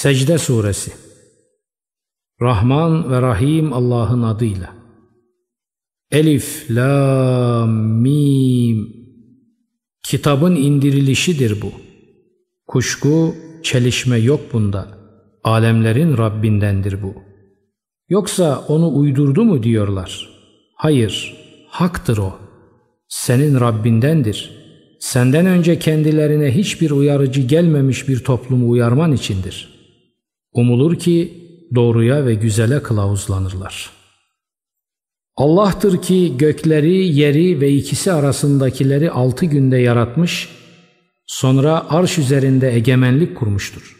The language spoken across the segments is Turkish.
Secde Suresi Rahman ve Rahim Allah'ın adıyla. Elif, La, Mim. Kitabın indirilişidir bu. Kuşku, çelişme yok bunda. Alemlerin Rabbindendir bu. Yoksa onu uydurdu mu diyorlar. Hayır, haktır o. Senin Rabbindendir. Senden önce kendilerine hiçbir uyarıcı gelmemiş bir toplumu uyarman içindir.'' Umulur ki doğruya ve güzele kılavuzlanırlar. Allah'tır ki gökleri, yeri ve ikisi arasındakileri altı günde yaratmış, sonra arş üzerinde egemenlik kurmuştur.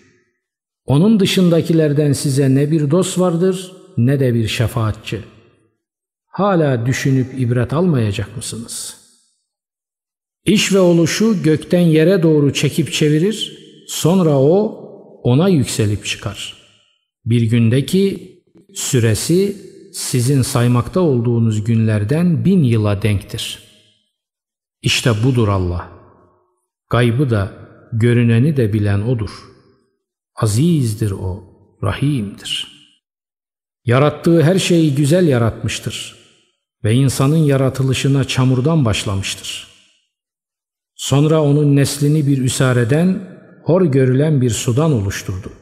Onun dışındakilerden size ne bir dost vardır ne de bir şefaatçi. Hala düşünüp ibret almayacak mısınız? İş ve oluşu gökten yere doğru çekip çevirir, sonra o ona yükselip çıkar. Bir gündeki süresi sizin saymakta olduğunuz günlerden bin yıla denktir. İşte budur Allah. Gaybı da, görüneni de bilen O'dur. Azizdir O, Rahim'dir. Yarattığı her şeyi güzel yaratmıştır ve insanın yaratılışına çamurdan başlamıştır. Sonra onun neslini bir üsareden hor görülen bir sudan oluşturdu.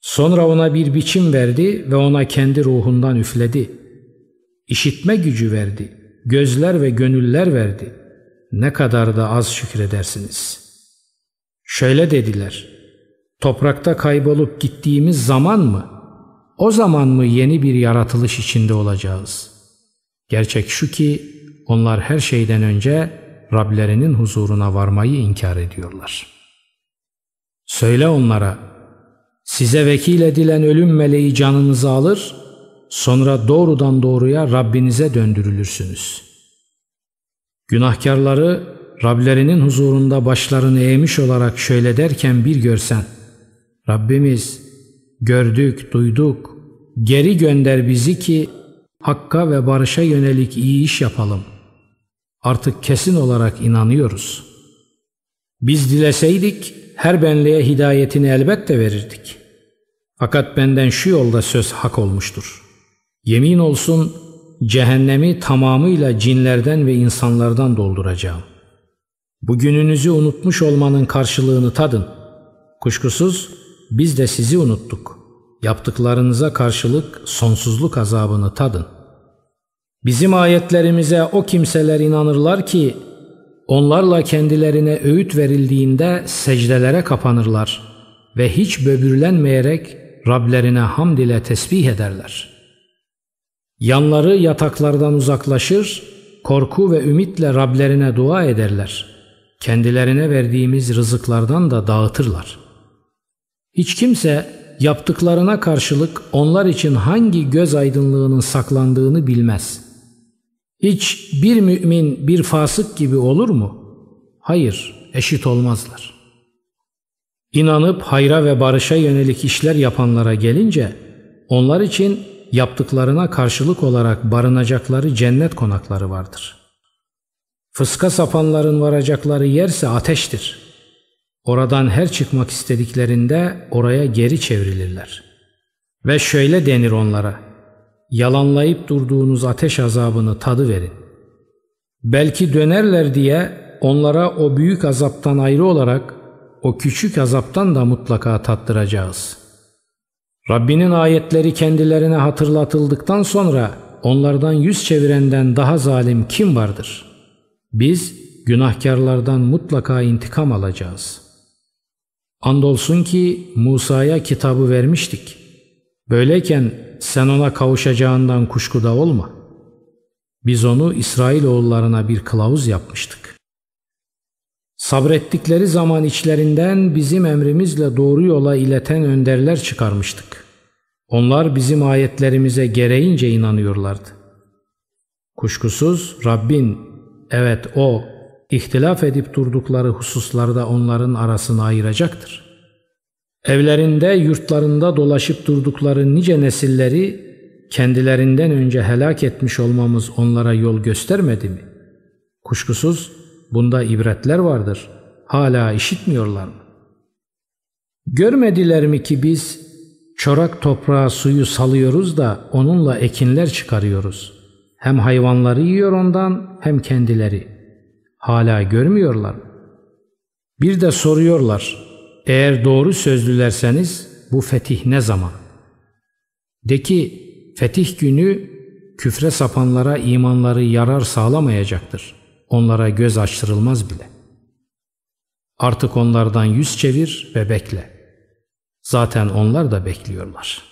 Sonra ona bir biçim verdi ve ona kendi ruhundan üfledi. İşitme gücü verdi, gözler ve gönüller verdi. Ne kadar da az şükredersiniz. Şöyle dediler, toprakta kaybolup gittiğimiz zaman mı, o zaman mı yeni bir yaratılış içinde olacağız? Gerçek şu ki onlar her şeyden önce Rablerinin huzuruna varmayı inkar ediyorlar.'' Söyle onlara, size vekil edilen ölüm meleği canınızı alır, sonra doğrudan doğruya Rabbinize döndürülürsünüz. Günahkarları Rablerinin huzurunda başlarını eğmiş olarak şöyle derken bir görsen, Rabbimiz gördük, duyduk, geri gönder bizi ki hakka ve barışa yönelik iyi iş yapalım. Artık kesin olarak inanıyoruz. Biz dileseydik her benliğe hidayetini elbette verirdik. Fakat benden şu yolda söz hak olmuştur. Yemin olsun cehennemi tamamıyla cinlerden ve insanlardan dolduracağım. Bugününüzü unutmuş olmanın karşılığını tadın. Kuşkusuz biz de sizi unuttuk. Yaptıklarınıza karşılık sonsuzluk azabını tadın. Bizim ayetlerimize o kimseler inanırlar ki Onlarla kendilerine öğüt verildiğinde secdelere kapanırlar ve hiç böbürlenmeyerek Rablerine hamd ile tesbih ederler. Yanları yataklardan uzaklaşır, korku ve ümitle Rablerine dua ederler. Kendilerine verdiğimiz rızıklardan da dağıtırlar. Hiç kimse yaptıklarına karşılık onlar için hangi göz aydınlığının saklandığını bilmez.'' Hiç bir mümin bir fasık gibi olur mu? Hayır, eşit olmazlar. İnanıp hayra ve barışa yönelik işler yapanlara gelince onlar için yaptıklarına karşılık olarak barınacakları cennet konakları vardır. Fıska sapanların varacakları yerse ateştir. Oradan her çıkmak istediklerinde oraya geri çevrilirler. Ve şöyle denir onlara, yalanlayıp durduğunuz ateş azabını tadı verin. Belki dönerler diye onlara o büyük azaptan ayrı olarak o küçük azaptan da mutlaka tattıracağız. Rabbinin ayetleri kendilerine hatırlatıldıktan sonra onlardan yüz çevirenden daha zalim kim vardır? Biz günahkarlardan mutlaka intikam alacağız. Andolsun ki Musa'ya kitabı vermiştik. Böyleyken sen ona kavuşacağından kuşkuda olma. Biz onu İsrailoğullarına bir kılavuz yapmıştık. Sabrettikleri zaman içlerinden bizim emrimizle doğru yola ileten önderler çıkarmıştık. Onlar bizim ayetlerimize gereğince inanıyorlardı. Kuşkusuz Rabbin, evet O, ihtilaf edip durdukları hususlarda onların arasını ayıracaktır. Evlerinde, yurtlarında dolaşıp durdukları nice nesilleri kendilerinden önce helak etmiş olmamız onlara yol göstermedi mi? Kuşkusuz bunda ibretler vardır. Hala işitmiyorlar mı? Görmediler mi ki biz çorak toprağa suyu salıyoruz da onunla ekinler çıkarıyoruz. Hem hayvanları yiyor ondan hem kendileri. Hala görmüyorlar mı? Bir de soruyorlar, eğer doğru sözlülerseniz bu fetih ne zaman? De ki, fetih günü küfre sapanlara imanları yarar sağlamayacaktır. Onlara göz açtırılmaz bile. Artık onlardan yüz çevir ve bekle. Zaten onlar da bekliyorlar.''